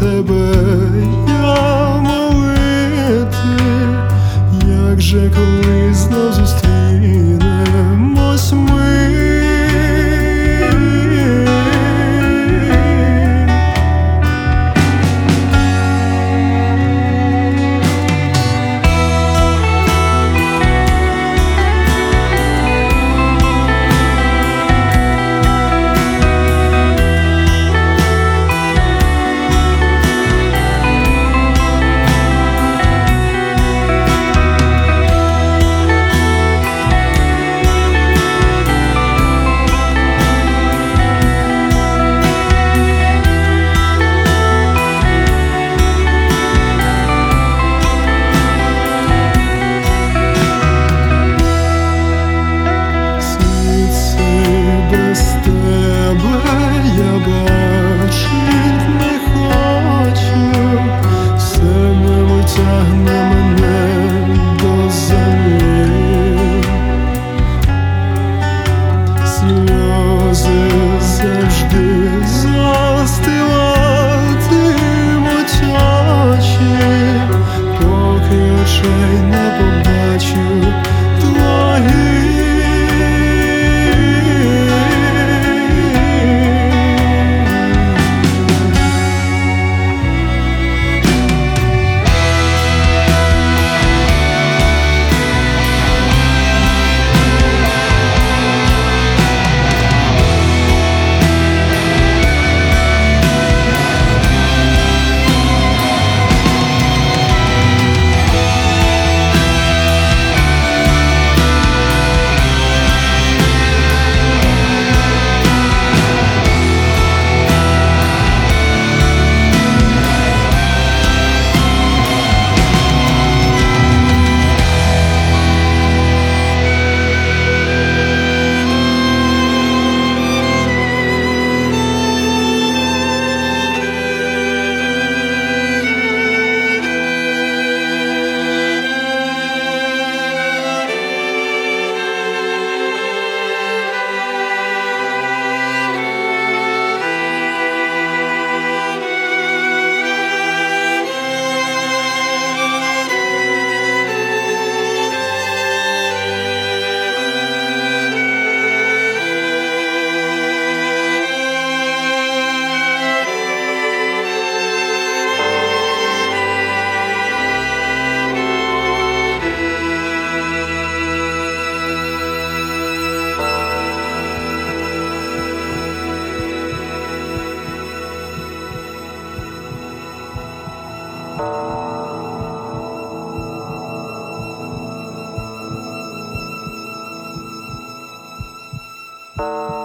тебе я молити, як же колись знов зустріти. Bye.